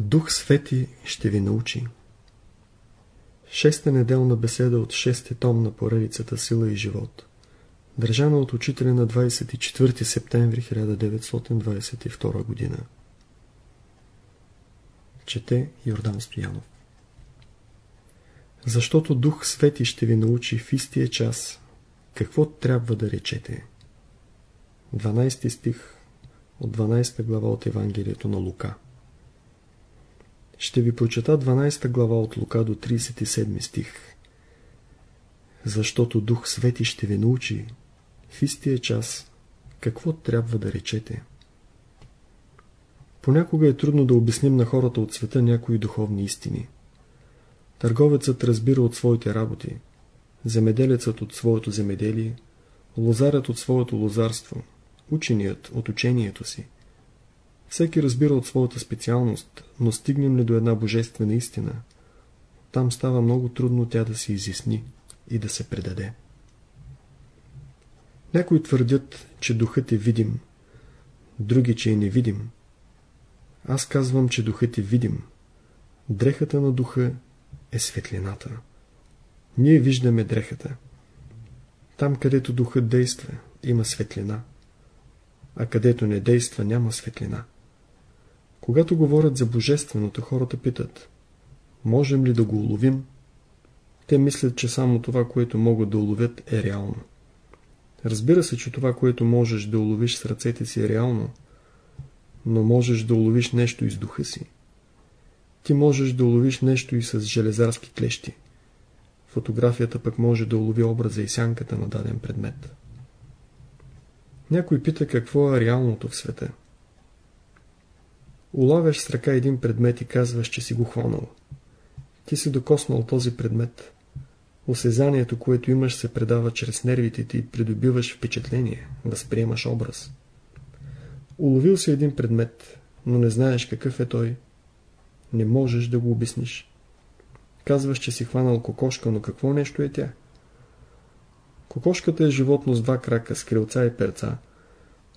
Дух Свети ще ви научи. Шеста неделна беседа от шести том на поредицата Сила и живот. Държана от учителя на 24 септември 1922 година. Чете Йордан Стоянов. Защото Дух Свети ще ви научи в истия час какво трябва да речете. 12 стих от 12 глава от Евангелието на Лука. Ще ви прочета 12 глава от Лука до 37 стих. Защото Дух Свети ще ви научи в истия час какво трябва да речете. Понякога е трудно да обясним на хората от света някои духовни истини. Търговецът разбира от своите работи, земеделецът от своето земеделие, лозарят от своето лозарство, ученият от учението си. Всеки разбира от своята специалност, но стигнем ли до една божествена истина, там става много трудно тя да се изясни и да се предаде. Някои твърдят, че духът е видим, други, че е невидим. Аз казвам, че духът е видим. Дрехата на духа е светлината. Ние виждаме дрехата. Там, където духът действа, има светлина. А където не действа, няма светлина. Когато говорят за Божественото, хората питат, можем ли да го уловим? Те мислят, че само това, което могат да уловят, е реално. Разбира се, че това, което можеш да уловиш с ръцете си е реално, но можеш да уловиш нещо и с духа си. Ти можеш да уловиш нещо и с железарски клещи. Фотографията пък може да улови образа и сянката на даден предмет. Някой пита какво е реалното в света. Улавяш с ръка един предмет и казваш, че си го хванал. Ти си докоснал този предмет. Осезанието, което имаш, се предава чрез нервите ти и придобиваш впечатление, възприемаш образ. Уловил си един предмет, но не знаеш какъв е той. Не можеш да го обясниш. Казваш, че си хванал кокошка, но какво нещо е тя? Кокошката е животно с два крака, с крилца и перца,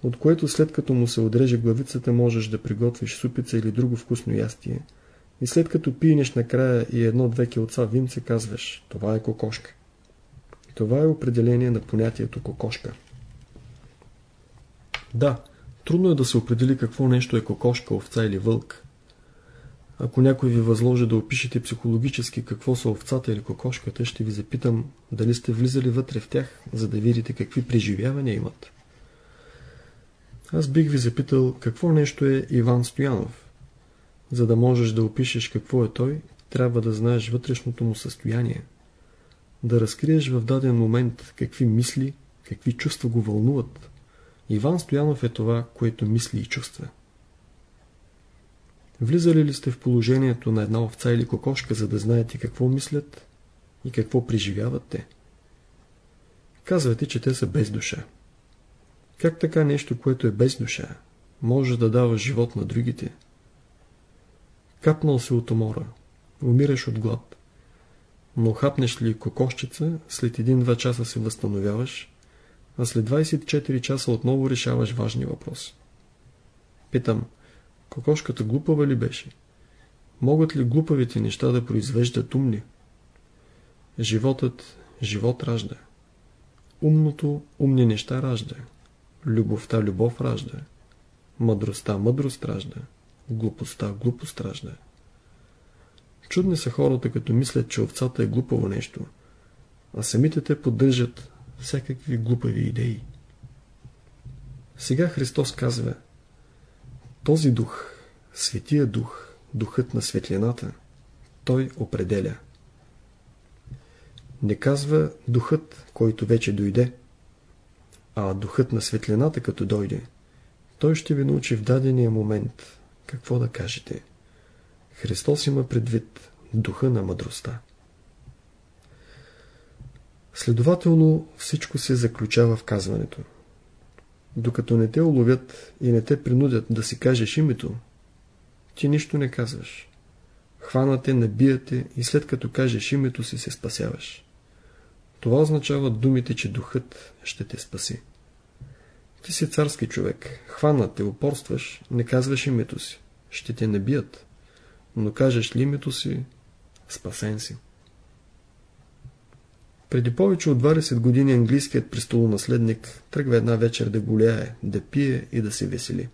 от което след като му се отреже главицата можеш да приготвиш супица или друго вкусно ястие. И след като пинеш накрая и едно-две килца винце, казваш, това е кокошка. Това е определение на понятието кокошка. Да, трудно е да се определи какво нещо е кокошка, овца или вълк. Ако някой ви възложи да опишете психологически какво са овцата или кокошката, ще ви запитам дали сте влизали вътре в тях, за да видите какви преживявания имат. Аз бих ви запитал какво нещо е Иван Стоянов. За да можеш да опишеш какво е той, трябва да знаеш вътрешното му състояние. Да разкриеш в даден момент какви мисли, какви чувства го вълнуват. Иван Стоянов е това, което мисли и чувства. Влизали ли сте в положението на една овца или кокошка, за да знаете какво мислят и какво преживяват те? Казвате, че те са без душа. Как така нещо, което е без душа, може да дава живот на другите? Капнал се от умора, умираш от глад. Но хапнеш ли кокошчица, след един-два часа се възстановяваш, а след 24 часа отново решаваш важни въпроси. Питам, кокошката глупава ли беше? Могат ли глупавите неща да произвеждат умни? Животът живот ражда. Умното умни неща ражда. Любовта любов ражда. Мъдростта мъдрост ражда. Глупостта глупост ражда. Чудни са хората, като мислят, че овцата е глупаво нещо, а самите те поддържат всякакви глупави идеи. Сега Христос казва този дух, Светия дух, духът на светлината, той определя. Не казва духът, който вече дойде, а духът на светлината като дойде, той ще ви научи в дадения момент какво да кажете. Христос има предвид духа на мъдростта. Следователно всичко се заключава в казването. Докато не те уловят и не те принудят да си кажеш името, ти нищо не казваш. Хванате, набияте и след като кажеш името си се спасяваш. Това означава думите, че духът ще те спаси. Ти си царски човек. Хванат те, упорстваш, не казваш името си. Ще те набият. но кажеш ли името си, спасен си. Преди повече от 20 години английският престолонаследник тръгва една вечер да голяе, да пие и да се весели.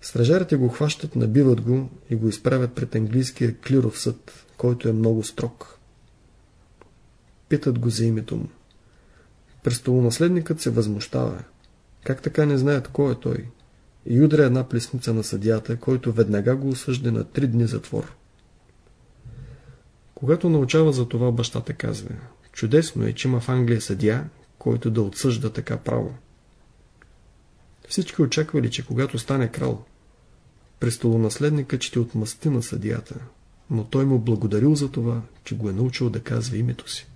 Стражарите го хващат, набиват го и го изправят пред английския клиров съд, който е много строг. Питат го за името му. Престолонаследникът се възмущава. Как така не знаят кой е той? И удря една плесница на съдията, който веднага го осъжда на три дни затвор. Когато научава за това, бащата казва Чудесно е, че има в Англия съдия, който да отсъжда така право. Всички очаквали, че когато стане крал, престолонаследникът ще отмъсти на съдията, но той му благодарил за това, че го е научил да казва името си.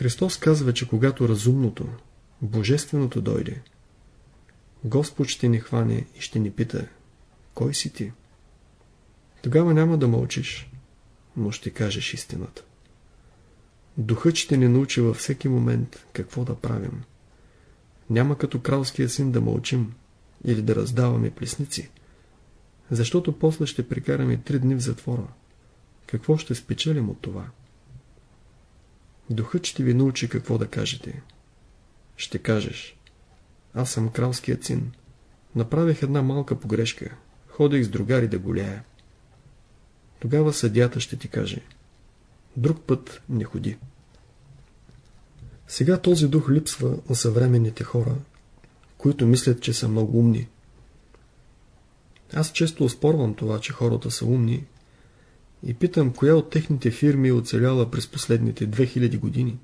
Христос казва, че когато разумното, божественото дойде, Господ ще ни хване и ще ни пита, кой си ти? Тогава няма да мълчиш, но ще кажеш истината. Духът ще ни научи във всеки момент какво да правим. Няма като кралския син да мълчим или да раздаваме плесници, защото после ще прекараме три дни в затвора. Какво ще спечелим от това? Духът ще ви научи какво да кажете. Ще кажеш, аз съм кралският син. Направих една малка погрешка. Ходих с другари да голяя. Тогава съдята ще ти каже, друг път не ходи. Сега този дух липсва на съвременните хора, които мислят, че са много умни. Аз често оспорвам това, че хората са умни и питам, коя от техните фирми е оцеляла през последните 2000 години.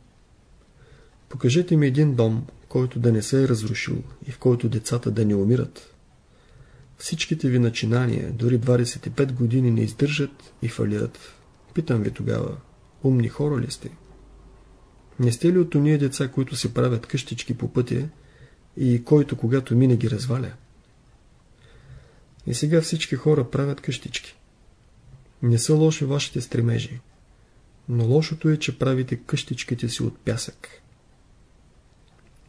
Покажете ми един дом, който да не се е разрушил и в който децата да не умират. Всичките ви начинания, дори 25 години не издържат и фалират. Питам ви тогава, умни хора ли сте? Не сте ли от уния деца, които си правят къщички по пътя и който когато мине ги разваля? И сега всички хора правят къщички. Не са лоши вашите стремежи, но лошото е, че правите къщичките си от пясък.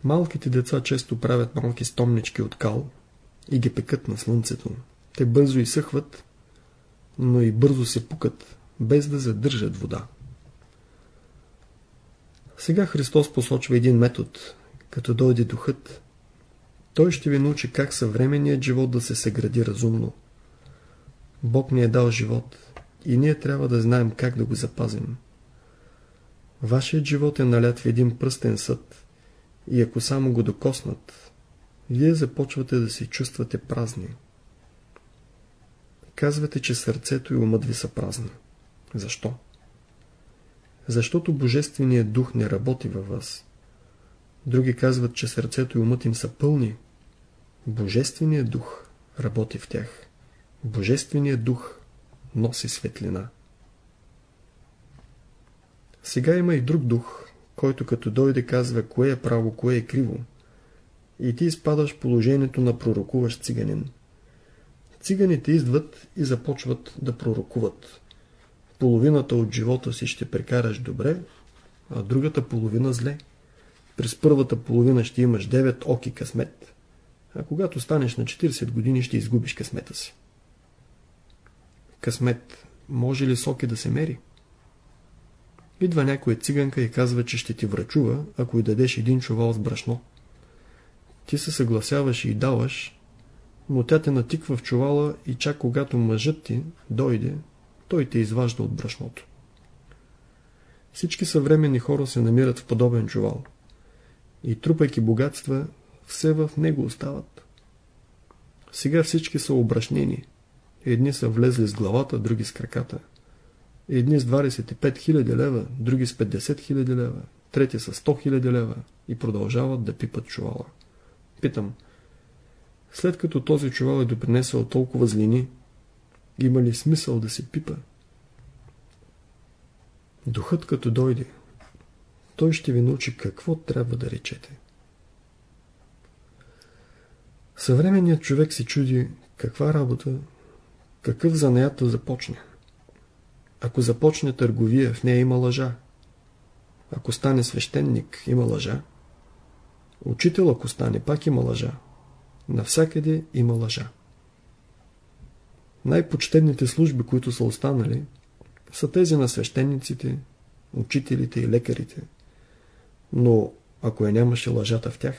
Малките деца често правят малки стомнички от кал и ги пекат на слънцето. Те бързо изсъхват, но и бързо се пукат, без да задържат вода. Сега Христос посочва един метод. Като дойде духът, той ще ви научи как съвременният живот да се съгради разумно. Бог ни е дал живот и ние трябва да знаем как да го запазим. Вашият живот е налят в един пръстен съд и ако само го докоснат, вие започвате да се чувствате празни. Казвате, че сърцето и умът ви са празни. Защо? Защото Божественият дух не работи във вас. Други казват, че сърцето и умът им са пълни. Божественият дух работи в тях. Божественият дух носи светлина. Сега има и друг дух, който като дойде казва кое е право, кое е криво. И ти изпадаш положението на пророкуващ циганин. Циганите идват и започват да пророкуват. Половината от живота си ще прекараш добре, а другата половина зле. През първата половина ще имаш 9 оки късмет, а когато станеш на 40 години ще изгубиш късмета си. Късмет може ли соки да се мери? Идва някоя циганка и казва, че ще ти врачува, ако й дадеш един чувал с брашно. Ти се съгласяваш и даваш, но тя те натиква в чувала и чак когато мъжът ти дойде, той те изважда от брашното. Всички съвременни хора се намират в подобен чувал. И трупайки богатства, все в него остават. Сега всички са обрашнени. Едни са влезли с главата, други с краката. Едни с 25 000 лева, други с 50 000 лева, трети с 100 000 лева и продължават да пипат чувала. Питам, след като този чувал е допринесъл толкова злини, има ли смисъл да се пипа? Духът като дойде, той ще ви научи какво трябва да речете. Съвременният човек се чуди каква работа, какъв занаят да започне. Ако започне търговия, в нея има лъжа. Ако стане свещеник, има лъжа. Учител, ако стане, пак има лъжа. Навсякъде има лъжа. Най-почтенните служби, които са останали, са тези на свещениците, учителите и лекарите. Но ако я нямаше лъжата в тях?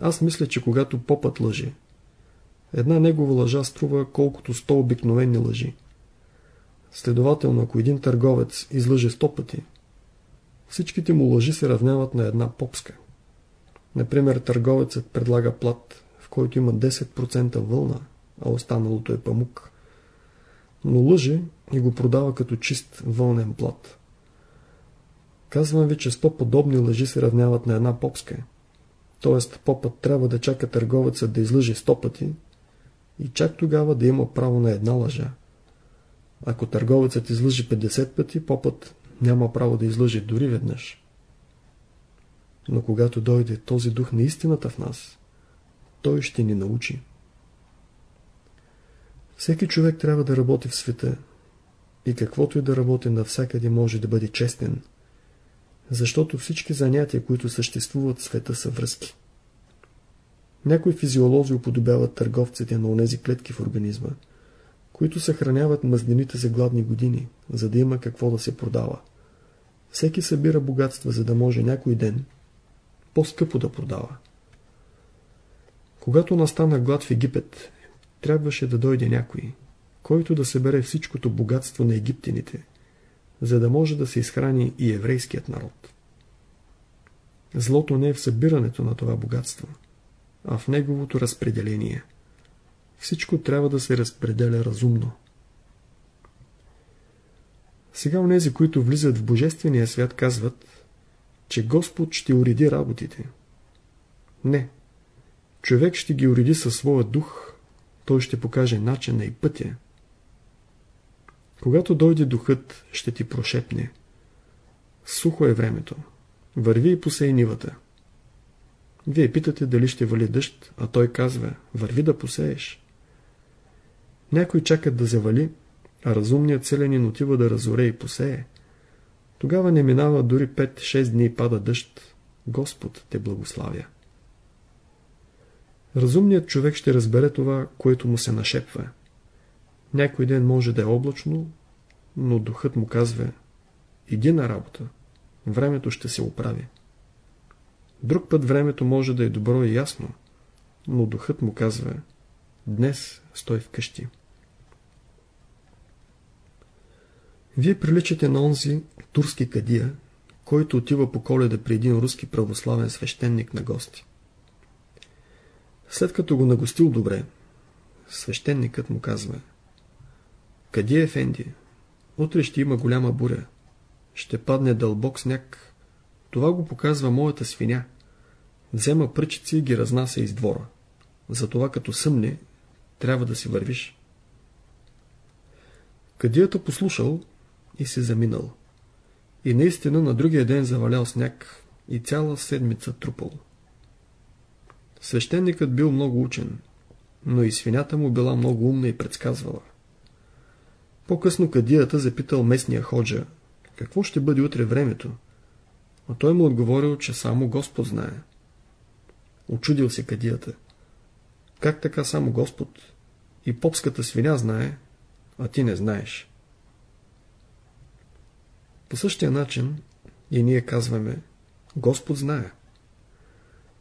Аз мисля, че когато попът лъжи, една негова лъжа струва колкото 100 обикновени лъжи. Следователно, ако един търговец излъже 100 пъти, всичките му лъжи се равняват на една попска. Например, търговецът предлага плат, в който има 10% вълна, а останалото е памук. Но лъже и го продава като чист вълнен плат. Казвам ви, че 100 подобни лъжи се равняват на една попска. Тоест, попът трябва да чака търговецът да излъже 100 пъти и чак тогава да има право на една лъжа. Ако търговецът излъжи 50 пъти, попът няма право да излъжи дори веднъж. Но когато дойде този дух на истината в нас, той ще ни научи. Всеки човек трябва да работи в света и каквото и да работи навсякъде може да бъде честен, защото всички занятия, които съществуват в света са връзки. Някои физиолози уподобяват търговците на онези клетки в организма, които съхраняват мазнините за гладни години, за да има какво да се продава. Всеки събира богатства, за да може някой ден по-скъпо да продава. Когато настана глад в Египет, трябваше да дойде някой, който да събере всичкото богатство на египтяните, за да може да се изхрани и еврейският народ. Злото не е в събирането на това богатство, а в неговото разпределение. Всичко трябва да се разпределя разумно. Сега онези, които влизат в Божествения свят, казват, че Господ ще уреди работите. Не. Човек ще ги уреди със своя дух, той ще покаже начина и пътя. Когато дойде духът, ще ти прошепне. Сухо е времето. Върви и посей нивата. Вие питате дали ще вали дъжд, а той казва, върви да посееш. Някой чакат да завали, а разумният селянин отива да разоре и посее. Тогава не минава дори 5-6 дни и пада дъжд. Господ те благославя. Разумният човек ще разбере това, което му се нашепва. Някой ден може да е облачно, но духът му казва Иди на работа. Времето ще се оправи. Друг път времето може да е добро и ясно, но духът му казва Днес стой вкъщи. Вие приличате на онзи турски кадия, който отива по коледа при един руски православен свещеник на гости. След като го нагостил добре, свещеникът му казва Къде е Фенди? Утре ще има голяма буря. Ще падне дълбок сняг. Това го показва моята свиня. Взема пръчици и ги разнася из двора. Затова като съмне, трябва да си вървиш. Кадията послушал и се заминал. И наистина на другия ден завалял сняг и цяла седмица трупал. Свещеникът бил много учен, но и свинята му била много умна и предсказвала. По-късно кадията запитал местния ходжа, какво ще бъде утре времето, а той му отговорил, че само Господ знае. Очудил се кадията. Как така само Господ? И попската свиня знае, а ти не знаеш. По същия начин и ние казваме Господ знае.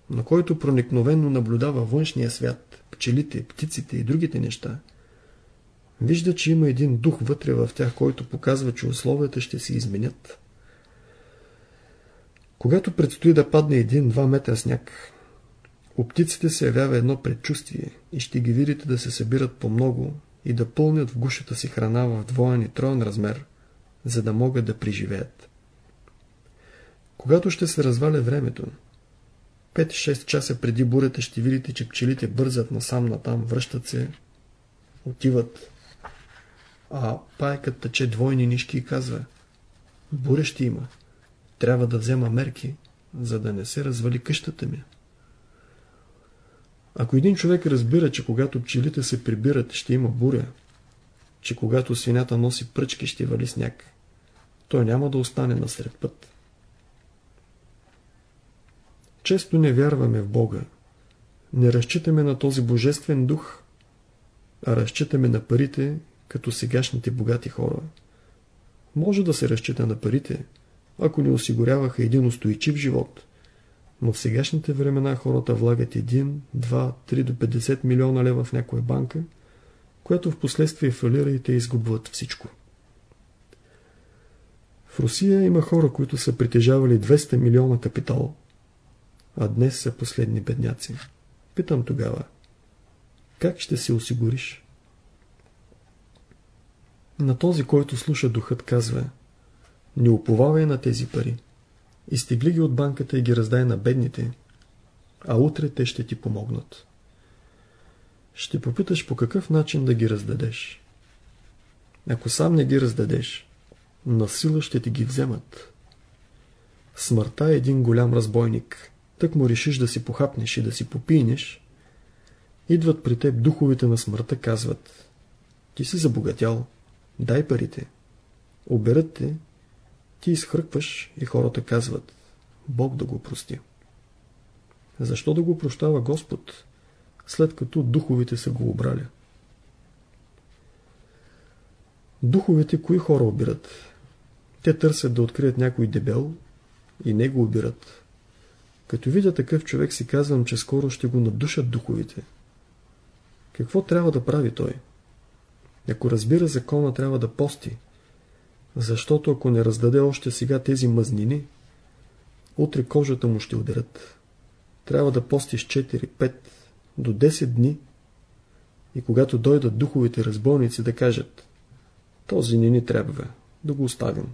На който проникновенно наблюдава външния свят, пчелите, птиците и другите неща, вижда, че има един дух вътре в тях, който показва, че условията ще се изменят. Когато предстои да падне един-два метра сняг, у птиците се явява едно предчувствие и ще ги видите да се събират по много и да пълнят в гушата си храна в двоен и троен размер, за да могат да преживеят. Когато ще се разваля времето, 5-6 часа преди бурята ще видите, че пчелите бързат насам натам, връщат се, отиват, а пайкът тъче двойни нишки и казва Буря ще има. Трябва да взема мерки, за да не се развали къщата ми. Ако един човек разбира, че когато пчелите се прибират, ще има буря, че когато свинята носи пръчки, ще вали сняг, той няма да остане насред път. Често не вярваме в Бога. Не разчитаме на този Божествен дух. а разчитаме на парите, като сегашните богати хора. Може да се разчита на парите, ако ни осигуряваха един устойчив живот. Но в сегашните времена хората влагат 1, 2, 3 до 50 милиона лева в някоя банка, която в последствие фалира и те изгубват всичко. В Русия има хора, които са притежавали 200 милиона капитал, а днес са последни бедняци. Питам тогава, как ще се осигуриш? На този, който слуша духът, казва Не уповавай на тези пари. Изтегли ги от банката и ги раздай на бедните, а утре те ще ти помогнат. Ще попиташ по какъв начин да ги раздадеш. Ако сам не ги раздадеш, на сила ще ти ги вземат. Смъртта е един голям разбойник. Тък му решиш да си похапнеш и да си попинеш, идват при теб духовите на смъртта, казват Ти си забогатял, дай парите. Оберат те, ти изхръкваш и хората казват Бог да го прости. Защо да го прощава Господ, след като духовите са го обрали? Духовете кои хора обират? Те търсят да открият някой дебел и не го обират. Като видя такъв човек си казвам, че скоро ще го надушат духовите. Какво трябва да прави той? Ако разбира закона, трябва да пости. Защото ако не раздаде още сега тези мъзнини, утре кожата му ще ударят. Трябва да постиш 4, 5 до 10 дни и когато дойдат духовите разбойници да кажат този не ни трябва, да го оставим.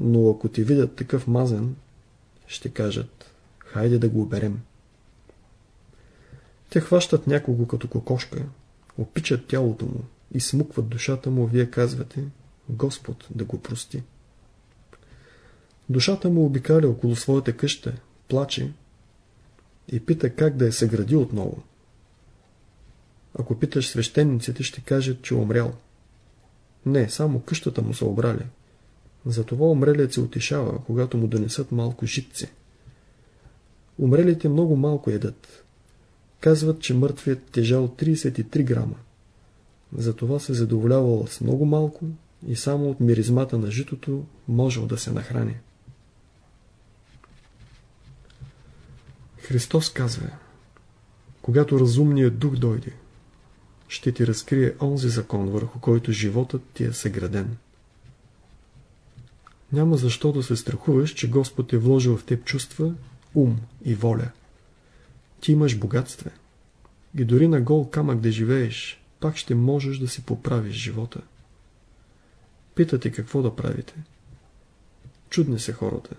Но ако ти видят такъв мазен, ще кажат хайде да го оберем. Те хващат някого като кокошка, опичат тялото му и смукват душата му, вие казвате, Господ да го прости. Душата му обикаля около своята къща, плаче и пита как да я съгради отново. Ако питаш свещениците, ще кажат, че умрял. Не, само къщата му са обрали. Затова умрелият се утешава, когато му донесат малко житци. Умрелите много малко едат. Казват, че мъртвият тежал 33 грама. Затова се задоволявал с много малко и само от миризмата на житото можел да се нахрани. Христос казва, когато разумният дух дойде, ще ти разкрие онзи закон, върху който животът ти е съграден. Няма защо да се страхуваш, че Господ е вложил в теб чувства, ум и воля. Ти имаш богатство. И дори на гол камък да живееш, пак ще можеш да си поправиш живота. Питате какво да правите. Чудни се хората.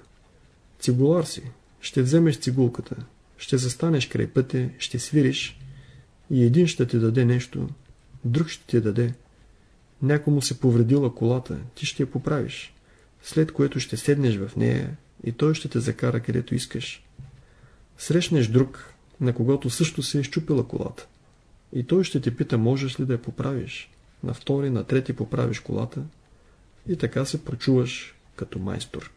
Цигулар си. Ще вземеш цигулката. Ще застанеш край пътя, ще свириш и един ще ти даде нещо, друг ще ти даде. Някому се повредила колата, ти ще я поправиш след което ще седнеш в нея и той ще те закара където искаш. Срещнеш друг, на когото също се е щупила колата. И той ще те пита, можеш ли да я поправиш. На втори, на трети поправиш колата и така се прочуваш като майстор.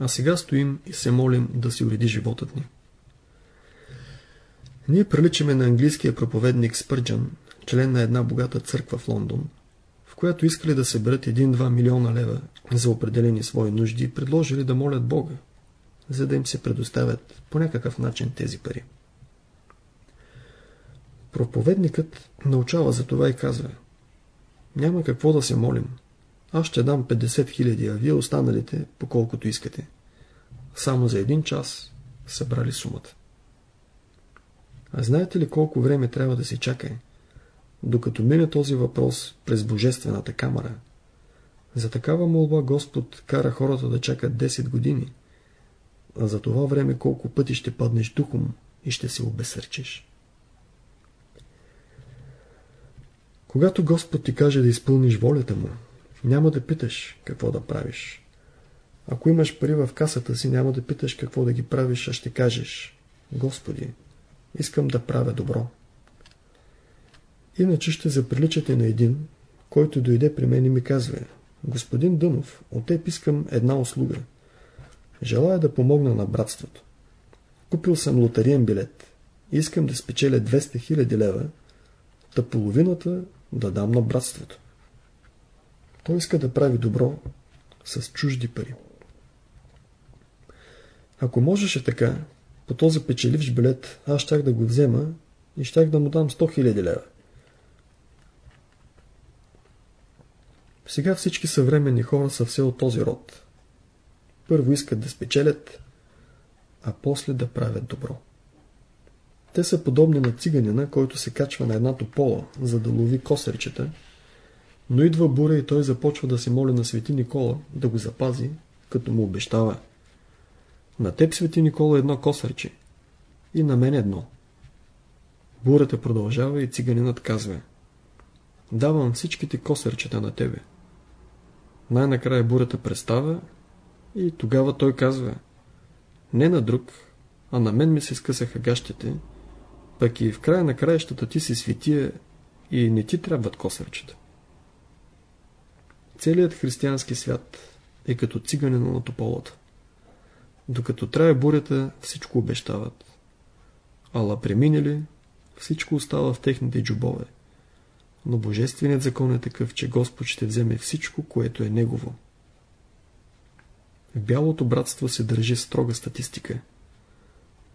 А сега стоим и се молим да си уреди животът ни. Ние приличаме на английския проповедник Спърджан, член на една богата църква в Лондон, в която искали да съберат 1-2 милиона лева за определени свои нужди и предложили да молят Бога, за да им се предоставят по някакъв начин тези пари. Проповедникът научава за това и казва Няма какво да се молим. Аз ще дам 50 хиляди, а вие останалите по колкото искате. Само за един час събрали сумата. А знаете ли колко време трябва да се чака? докато мине този въпрос през Божествената камера. За такава молба Господ кара хората да чакат 10 години, а за това време колко пъти ще паднеш духом и ще се обесърчиш. Когато Господ ти каже да изпълниш волята му, няма да питаш какво да правиш. Ако имаш пари в касата си, няма да питаш какво да ги правиш, а ще кажеш Господи, искам да правя добро. Иначе ще заприличате на един, който дойде при мен и ми казва Господин Дънов, от теб искам една услуга. Желая да помогна на братството. Купил съм лотариен билет. искам да спечеля 200 000 лева, та половината да дам на братството. Той иска да прави добро с чужди пари. Ако можеше така, по този печеливш билет, аз щях да го взема и щях да му дам 100 000 лева. Сега всички съвременни хора са все от този род. Първо искат да спечелят, а после да правят добро. Те са подобни на циганина, който се качва на една топола, за да лови косърчета, но идва буря и той започва да се моли на свети Никола да го запази, като му обещава. На теб, свети Никола, едно косърче и на мен едно. Бурята продължава и циганинът казва Давам всичките косърчета на тебе. Най-накрая бурята престава и тогава той казва Не на друг, а на мен ми се скъсаха гащите, пък и в края на краищата ти си светия и не ти трябват косърчета. Целият християнски свят е като циганина на тополата. Докато трае бурята, всичко обещават. Ала преминали, всичко остава в техните джубове. Но Божественият закон е такъв, че Господ ще вземе всичко, което е Негово. В бялото братство се държи строга статистика.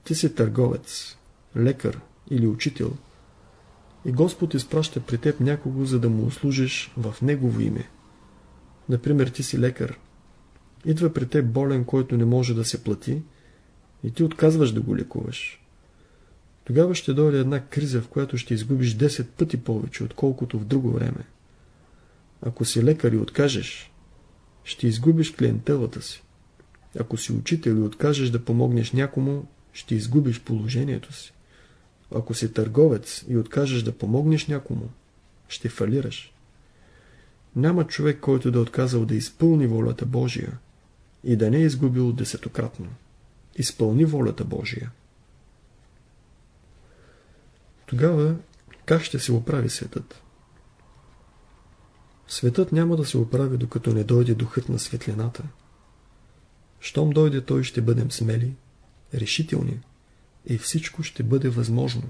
Ти си търговец, лекар или учител и Господ изпраща при теб някого, за да му услужиш в Негово име. Например, ти си лекар. Идва при теб болен, който не може да се плати и ти отказваш да го лекуваш. Тогава ще дойде една криза, в която ще изгубиш 10 пъти повече, отколкото в друго време. Ако си лекар и откажеш, ще изгубиш клиентелата си. Ако си учител и откажеш да помогнеш някому, ще изгубиш положението си. Ако си търговец и откажеш да помогнеш някому, ще фалираш. Няма човек, който да е отказал да изпълни волята Божия и да не е изгубил десетократно. Изпълни волята Божия. Тогава как ще се оправи светът? Светът няма да се оправи, докато не дойде духът на светлината. Щом дойде той, ще бъдем смели, решителни и всичко ще бъде възможно.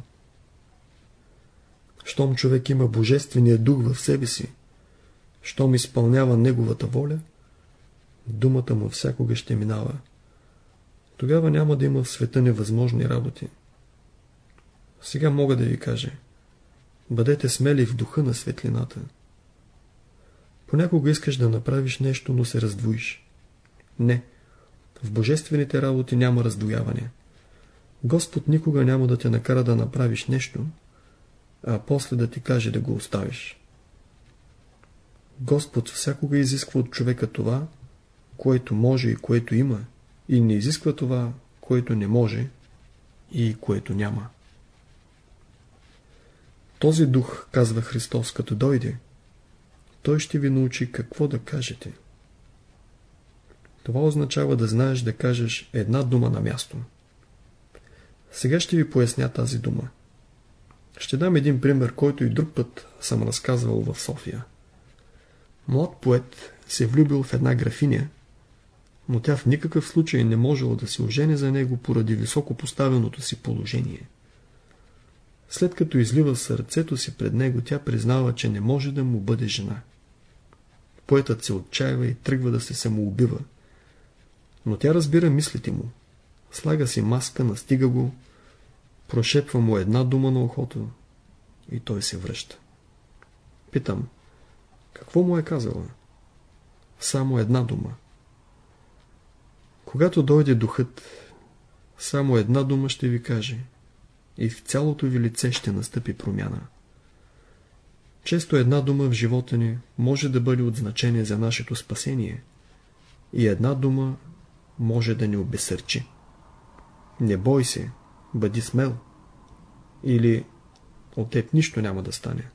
Щом човек има Божествения дух в себе си, щом изпълнява неговата воля, думата му всякога ще минава. Тогава няма да има в света невъзможни работи. Сега мога да ви кажа. Бъдете смели в духа на светлината. Понякога искаш да направиш нещо, но се раздвоиш. Не. В божествените работи няма раздвояване. Господ никога няма да те накара да направиш нещо, а после да ти каже да го оставиш. Господ всякога изисква от човека това, което може и което има, и не изисква това, което не може и което няма. Този дух, казва Христос, като дойде, той ще ви научи какво да кажете. Това означава да знаеш да кажеш една дума на място. Сега ще ви поясня тази дума. Ще дам един пример, който и друг път съм разказвал в София. Млад поет се влюбил в една графиня, но тя в никакъв случай не можела да се ожени за него поради високо поставеното си положение. След като излива сърцето си пред него, тя признава, че не може да му бъде жена. Поетът се отчаива и тръгва да се самоубива. Но тя разбира мислите му. Слага си маска, настига го, прошепва му една дума на ухото и той се връща. Питам, какво му е казала? Само една дума. Когато дойде духът, само една дума ще ви каже и в цялото ви лице ще настъпи промяна. Често една дума в живота ни може да бъде от значение за нашето спасение и една дума може да ни обесърчи. Не бой се, бъди смел. Или от теб нищо няма да стане.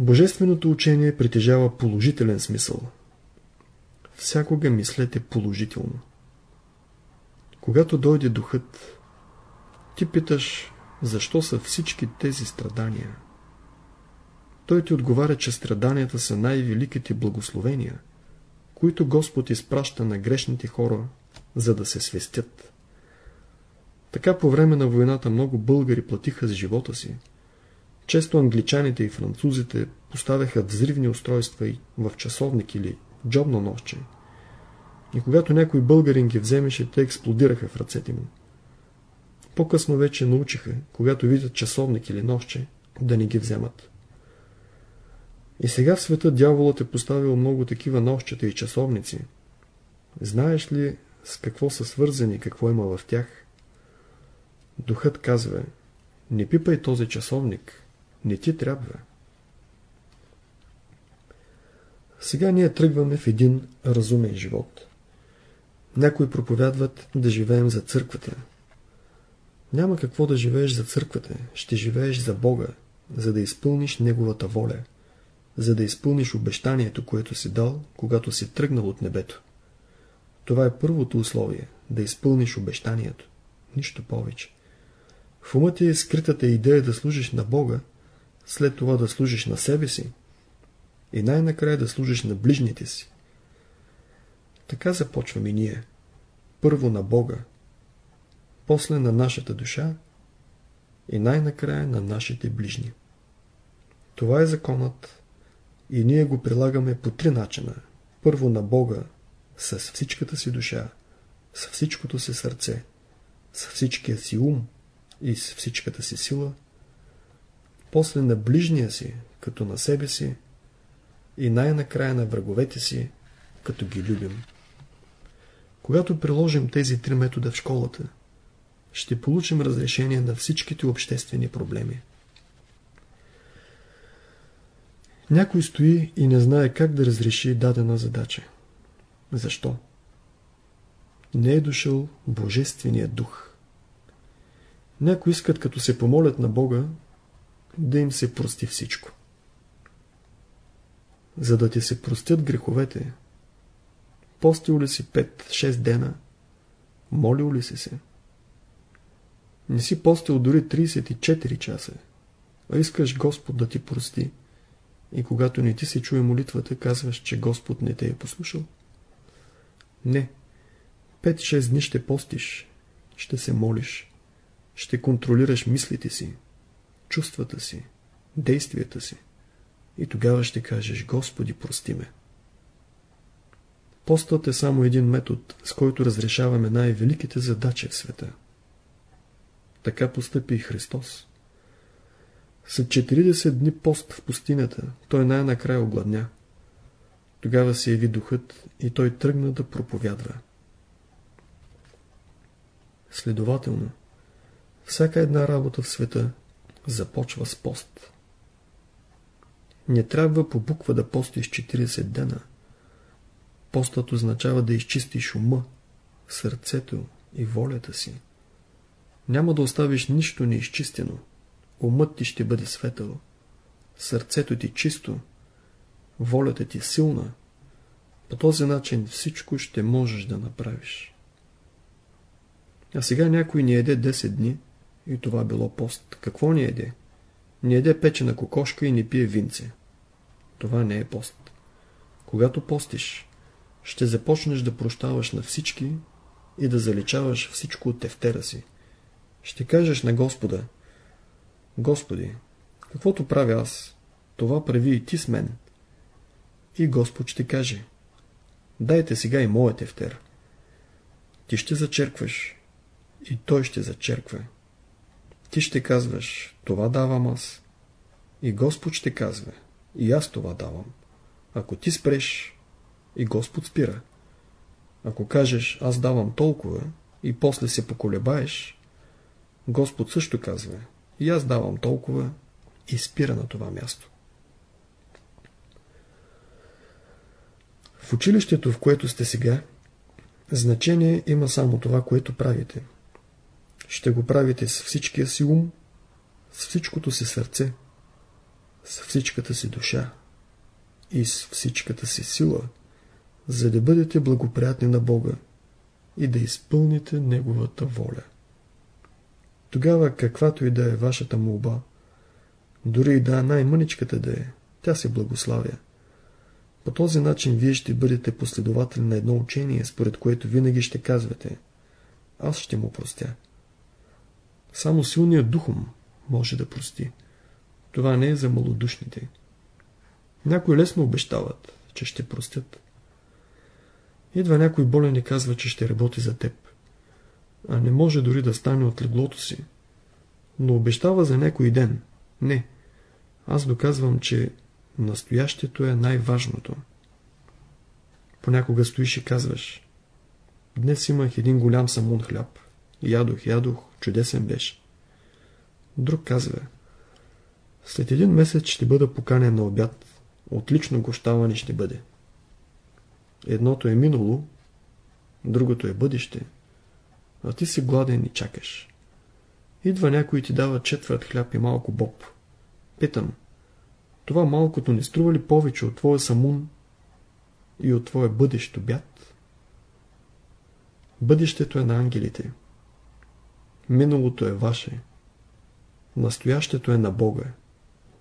Божественото учение притежава положителен смисъл. Всякога мислете положително. Когато дойде духът, ти питаш, защо са всички тези страдания. Той ти отговаря, че страданията са най-великите благословения, които Господ изпраща на грешните хора, за да се свестят. Така по време на войната много българи платиха с живота си. Често англичаните и французите поставяха взривни устройства и в часовник или джобно нощче. И когато някой българин ги вземеше, те експлодираха в ръцете му. По-късно вече научиха, когато видят часовник или нощче, да не ги вземат. И сега в света дяволът е поставил много такива нощчета и часовници. Знаеш ли с какво са свързани, какво има в тях? Духът казва, не пипай този часовник, не ти трябва. Сега ние тръгваме в един разумен живот. Някои проповядват да живеем за църквата. Няма какво да живееш за църквата, ще живееш за Бога, за да изпълниш Неговата воля, за да изпълниш обещанието, което си дал, когато си тръгнал от небето. Това е първото условие, да изпълниш обещанието, нищо повече. В ума ти е скритата идея да служиш на Бога, след това да служиш на себе си и най-накрая да служиш на ближните си. Така започваме ние. Първо на Бога, после на нашата душа и най-накрая на нашите ближни. Това е законът и ние го прилагаме по три начина. Първо на Бога с всичката си душа, с всичкото си сърце, с всичкия си ум и с всичката си сила, после на ближния си, като на себе си, и най-накрая на враговете си, като ги любим. Когато приложим тези три метода в школата, ще получим разрешение на всичките обществени проблеми. Някой стои и не знае как да разреши дадена задача. Защо? Не е дошъл Божественият дух. Някои искат, като се помолят на Бога, да им се прости всичко. За да ти се простят греховете, постил ли си 5-6 дена, молил ли си се? Не си постил дори 34 часа, а искаш Господ да ти прости. И когато не ти се чуе молитвата, казваш, че Господ не те е послушал. Не. 5-6 дни ще постиш, ще се молиш, ще контролираш мислите си, чувствата си, действията си. И тогава ще кажеш, Господи, прости ме. Постът е само един метод, с който разрешаваме най-великите задачи в света. Така постъпи и Христос. След 40 дни пост в пустинята, той най-накрая огладня. Тогава се яви духът и той тръгна да проповядва. Следователно, всяка една работа в света започва с пост. Не трябва по буква да постиш 40 дена. Постът означава да изчистиш ума, сърцето и волята си. Няма да оставиш нищо неизчистено. Умът ти ще бъде светъл, сърцето ти чисто, волята ти силна. По този начин всичко ще можеш да направиш. А сега някой ни еде 10 дни и това било пост. Какво ни еде? Не еде печена кокошка и не пие винце. Това не е пост. Когато постиш, ще започнеш да прощаваш на всички и да заличаваш всичко от тефтера си. Ще кажеш на Господа, Господи, каквото правя аз, това прави и ти с мен. И Господ ще каже, дайте сега и моят тефтер. Ти ще зачеркваш и той ще зачерква. Ти ще казваш, това давам аз. И Господ ще казва, и аз това давам. Ако ти спреш, и Господ спира. Ако кажеш, аз давам толкова, и после се поколебаеш, Господ също казва, и аз давам толкова, и спира на това място. В училището, в което сте сега, значение има само това, което правите. Ще го правите с всичкия си ум, с всичкото си сърце, с всичката си душа и с всичката си сила, за да бъдете благоприятни на Бога и да изпълните Неговата воля. Тогава каквато и да е вашата молба, дори и да най-мъничката да е, тя се благославя. По този начин вие ще бъдете последователи на едно учение, според което винаги ще казвате Аз ще му простя. Само силният духом може да прости. Това не е за малодушните. Някои лесно обещават, че ще простят. Идва някой болен и казва, че ще работи за теб. А не може дори да стане от леглото си. Но обещава за някой ден. Не. Аз доказвам, че настоящето е най-важното. Понякога стоиш и казваш Днес имах един голям самун хляб. Ядох, ядох, чудесен беше. Друг казва След един месец ще бъда поканен на обяд. Отлично гощаване ще бъде. Едното е минало, другото е бъдеще, а ти си гладен и чакаш. Идва някой и ти дава четвърт хляб и малко боб. Питам, това малкото не струва ли повече от твоя самун и от твоя бъдещ обяд? Бъдещето е на ангелите. Миналото е ваше. Настоящето е на Бога.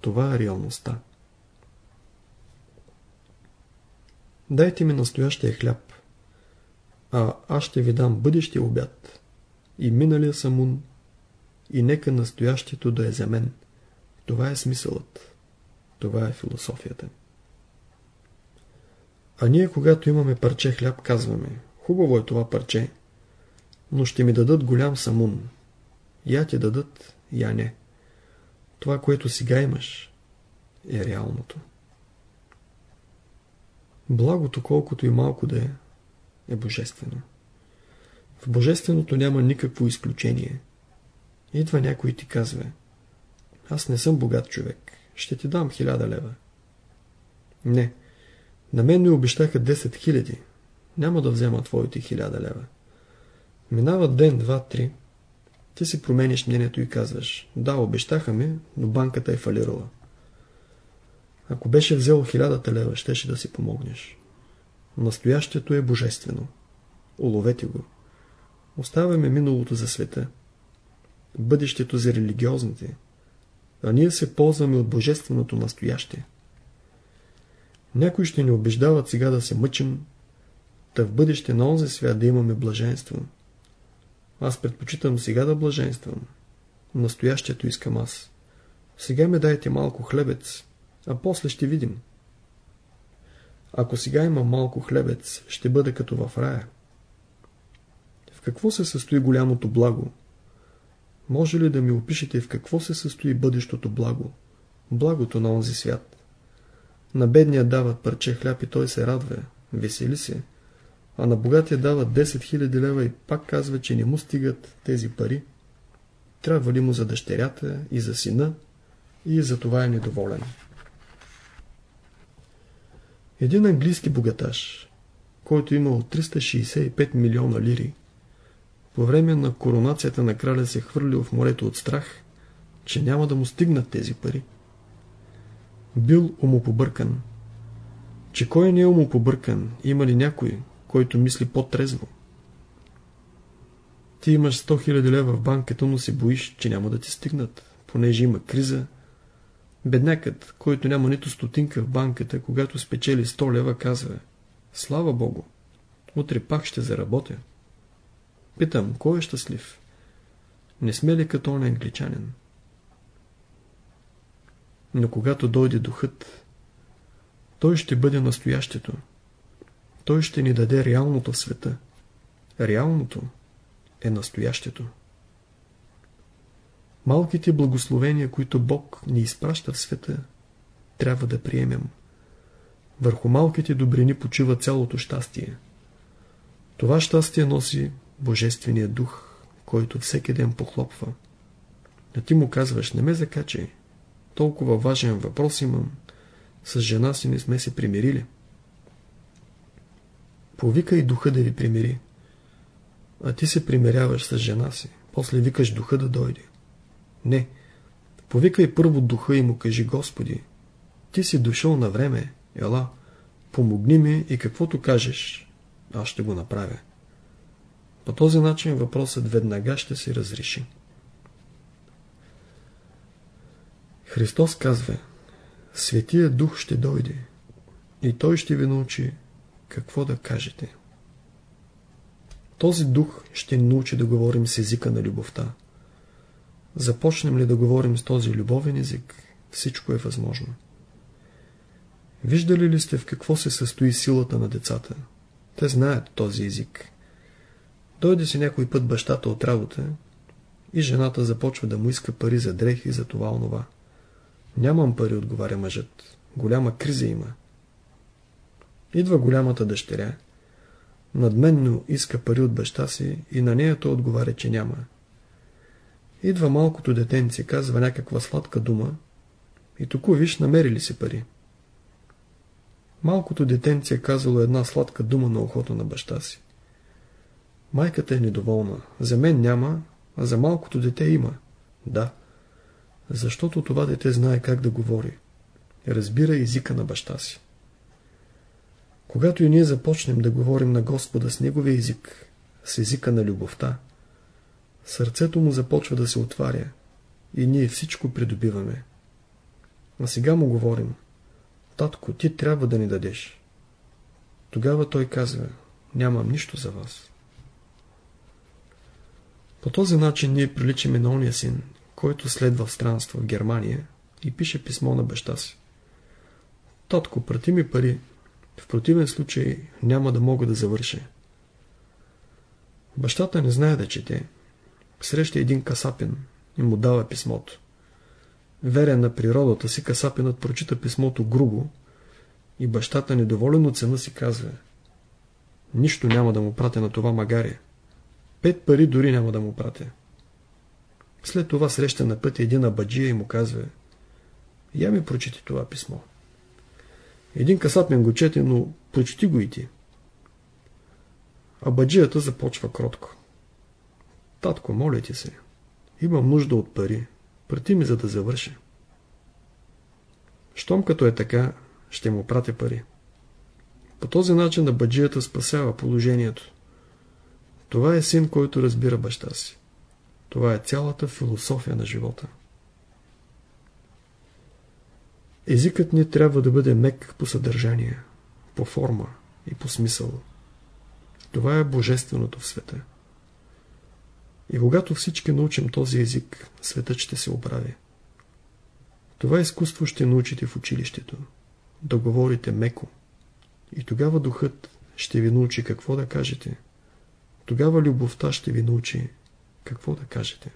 Това е реалността. Дайте ми настоящия хляб, а аз ще ви дам бъдещия обяд и миналия самун и нека настоящето да е за мен. Това е смисълът. Това е философията. А ние, когато имаме парче хляб, казваме, хубаво е това парче, но ще ми дадат голям самун. Я ти дадат, я не. Това, което сега имаш, е реалното. Благото, колкото и малко да е, е божествено. В божественото няма никакво изключение. Идва някой и ти казва, аз не съм богат човек, ще ти дам хиляда лева. Не, на мен ми обещаха 10 хиляди, няма да взема твоите хиляда лева. Минава ден, два, три, ти си промениш мнението и казваш, да, обещаха ми, но банката е фалирала. Ако беше взел хилядата лева, щеше да си помогнеш. Настоящето е божествено. Уловете го. Оставяме миналото за света. Бъдещето за религиозните. А ние се ползваме от божественото настояще. Някои ще ни убеждават сега да се мъчим, да в бъдеще на онзи свят да имаме блаженство. Аз предпочитам сега да блаженствам. Настоящето искам аз. Сега ме дайте малко хлебец, а после ще видим. Ако сега има малко хлебец, ще бъде като в рая. В какво се състои голямото благо? Може ли да ми опишете в какво се състои бъдещото благо? Благото на онзи свят. На бедния дават парче хляб и той се радва, весели се, а на богатия дават 10 000 лева и пак казва, че не му стигат тези пари. Трябва ли му за дъщерята и за сина и за това е недоволен. Един английски богаташ, който имал 365 милиона лири, по време на коронацията на краля се хвърлил в морето от страх, че няма да му стигнат тези пари. Бил умопобъркан. Че кой не е умопобъркан? Има ли някой, който мисли по-трезво? Ти имаш 100 000 лева в банката, но се боиш, че няма да ти стигнат, понеже има криза, Беднякът, който няма нито стотинка в банката, когато спечели 100 лева, казва Слава Богу, утре пак ще заработя. Питам, кой е щастлив? Не сме ли като он англичанин? Но когато дойде духът, той ще бъде настоящето. Той ще ни даде реалното в света. Реалното е настоящето. Малките благословения, които Бог ни изпраща в света, трябва да приемем. Върху малките добрини почива цялото щастие. Това щастие носи Божествения дух, който всеки ден похлопва. А ти му казваш, не ме закачай. Толкова важен въпрос имам. С жена си не сме се примирили. Повикай духа да ви примири. А ти се примиряваш с жена си. После викаш духа да дойде. Не. Повикай първо духа и му кажи, Господи, ти си дошъл на време, ела, помогни ми и каквото кажеш, аз ще го направя. По този начин въпросът веднага ще се разреши. Христос казва, Светия Дух ще дойде и Той ще ви научи какво да кажете. Този Дух ще научи да говорим с езика на любовта. Започнем ли да говорим с този любовен език, всичко е възможно. Виждали ли сте в какво се състои силата на децата? Те знаят този език. Дойде си някой път бащата от работа и жената започва да му иска пари за дрехи, за това онова. Нямам пари, отговаря мъжът. Голяма криза има. Идва голямата дъщеря. Надменно иска пари от баща си и на нея той отговаря, че няма. Идва малкото детенце, казва някаква сладка дума и току виж намерили си пари. Малкото детенце е казало една сладка дума на охота на баща си. Майката е недоволна. За мен няма, а за малкото дете има. Да. Защото това дете знае как да говори. Разбира езика на баща си. Когато и ние започнем да говорим на Господа с Неговия език, с езика на любовта, сърцето му започва да се отваря и ние всичко придобиваме. А сега му говорим. Татко, ти трябва да ни дадеш. Тогава той казва, нямам нищо за вас. По този начин ние приличаме на ония син, който следва в странство в Германия и пише писмо на баща си. Татко, прати ми пари, в противен случай няма да мога да завърша. Бащата не знае да чете. Среща един касапин и му дава писмото. Верен на природата си, касапинът прочита писмото грубо и бащата, недоволен от цена си, казва Нищо няма да му пратя на това магарие. Пет пари дори няма да му пратя. След това среща на пътя един абаджия и му казва Я ми прочити това писмо. Един касапин го чете, но прочети го и ти. Абаджията започва кротко. Татко, моля ти се, имам нужда от пари. Прати ми, за да завърша. Щом като е така, ще му пратя пари. По този начин абаджията спасява положението. Това е син, който разбира баща си. Това е цялата философия на живота. Езикът ни трябва да бъде мек по съдържание, по форма и по смисъл. Това е божественото в света. И когато всички научим този език, светът ще се оправи. Това изкуство ще научите в училището. Да говорите меко. И тогава духът ще ви научи какво да кажете. Тогава любовта ще ви научи какво да кажете.